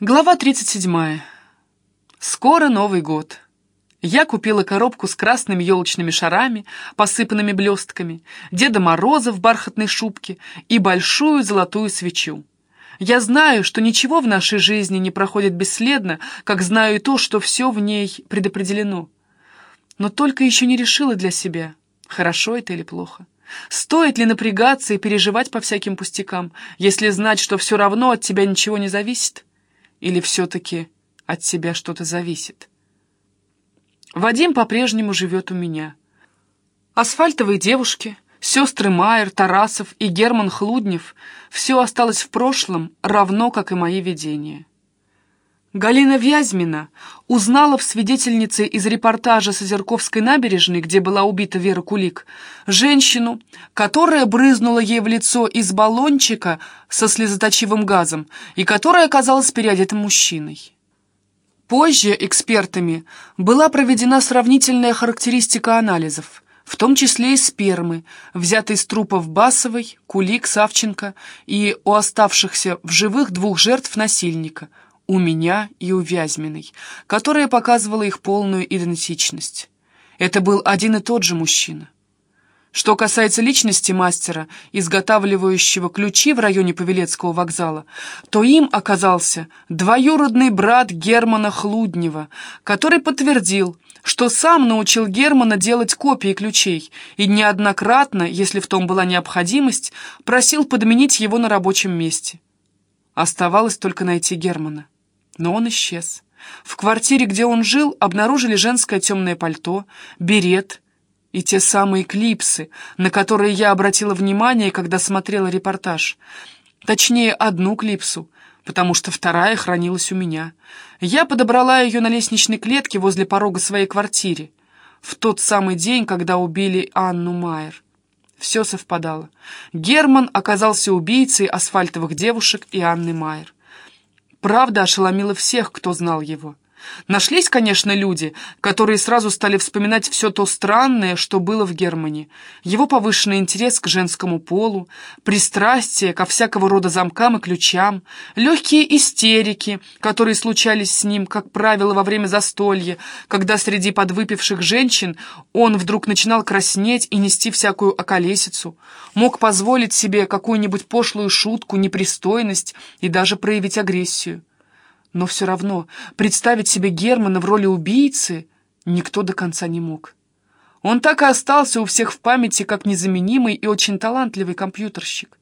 Глава 37. Скоро Новый год. Я купила коробку с красными елочными шарами, посыпанными блестками, Деда Мороза в бархатной шубке и большую золотую свечу. Я знаю, что ничего в нашей жизни не проходит бесследно, как знаю и то, что все в ней предопределено. Но только еще не решила для себя, хорошо это или плохо. Стоит ли напрягаться и переживать по всяким пустякам, если знать, что все равно от тебя ничего не зависит? Или все-таки от тебя что-то зависит? Вадим по-прежнему живет у меня. Асфальтовые девушки, сестры Майер, Тарасов и Герман Хлуднев — все осталось в прошлом, равно как и мои видения. Галина Вязьмина узнала в свидетельнице из репортажа с Озерковской набережной, где была убита Вера Кулик, женщину, которая брызнула ей в лицо из баллончика со слезоточивым газом и которая оказалась переодетым мужчиной. Позже экспертами была проведена сравнительная характеристика анализов, в том числе и спермы, взятой из трупов Басовой, Кулик, Савченко и у оставшихся в живых двух жертв насильника – у меня и у Вязьминой, которая показывала их полную идентичность. Это был один и тот же мужчина. Что касается личности мастера, изготавливающего ключи в районе Павелецкого вокзала, то им оказался двоюродный брат Германа Хлуднева, который подтвердил, что сам научил Германа делать копии ключей и неоднократно, если в том была необходимость, просил подменить его на рабочем месте. Оставалось только найти Германа но он исчез. В квартире, где он жил, обнаружили женское темное пальто, берет и те самые клипсы, на которые я обратила внимание, когда смотрела репортаж. Точнее, одну клипсу, потому что вторая хранилась у меня. Я подобрала ее на лестничной клетке возле порога своей квартиры в тот самый день, когда убили Анну Майер. Все совпадало. Герман оказался убийцей асфальтовых девушек и Анны Майер. Правда ошеломила всех, кто знал его. Нашлись, конечно, люди, которые сразу стали вспоминать все то странное, что было в Германии. Его повышенный интерес к женскому полу, пристрастие ко всякого рода замкам и ключам, легкие истерики, которые случались с ним, как правило, во время застолья, когда среди подвыпивших женщин он вдруг начинал краснеть и нести всякую околесицу, мог позволить себе какую-нибудь пошлую шутку, непристойность и даже проявить агрессию. Но все равно представить себе Германа в роли убийцы никто до конца не мог. Он так и остался у всех в памяти как незаменимый и очень талантливый компьютерщик.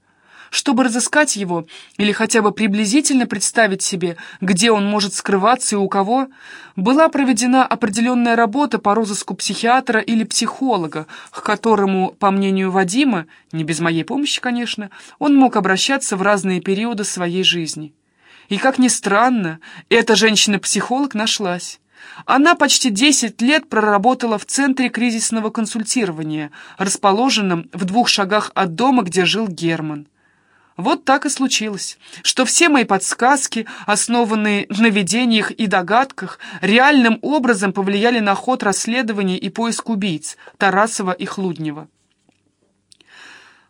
Чтобы разыскать его или хотя бы приблизительно представить себе, где он может скрываться и у кого, была проведена определенная работа по розыску психиатра или психолога, к которому, по мнению Вадима, не без моей помощи, конечно, он мог обращаться в разные периоды своей жизни. И, как ни странно, эта женщина-психолог нашлась. Она почти 10 лет проработала в Центре кризисного консультирования, расположенном в двух шагах от дома, где жил Герман. Вот так и случилось, что все мои подсказки, основанные на видениях и догадках, реальным образом повлияли на ход расследования и поиск убийц Тарасова и Хлуднева.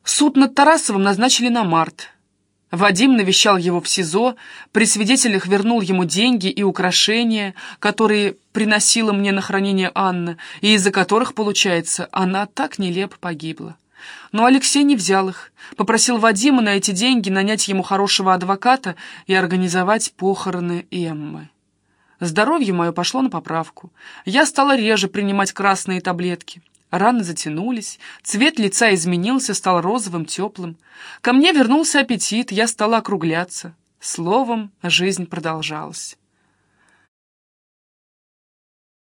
Суд над Тарасовым назначили на март – Вадим навещал его в СИЗО, при свидетелях вернул ему деньги и украшения, которые приносила мне на хранение Анна, и из-за которых, получается, она так нелепо погибла. Но Алексей не взял их, попросил Вадима на эти деньги нанять ему хорошего адвоката и организовать похороны Эммы. Здоровье мое пошло на поправку. Я стала реже принимать красные таблетки. Раны затянулись, цвет лица изменился, стал розовым, теплым. Ко мне вернулся аппетит, я стала округляться. Словом, жизнь продолжалась.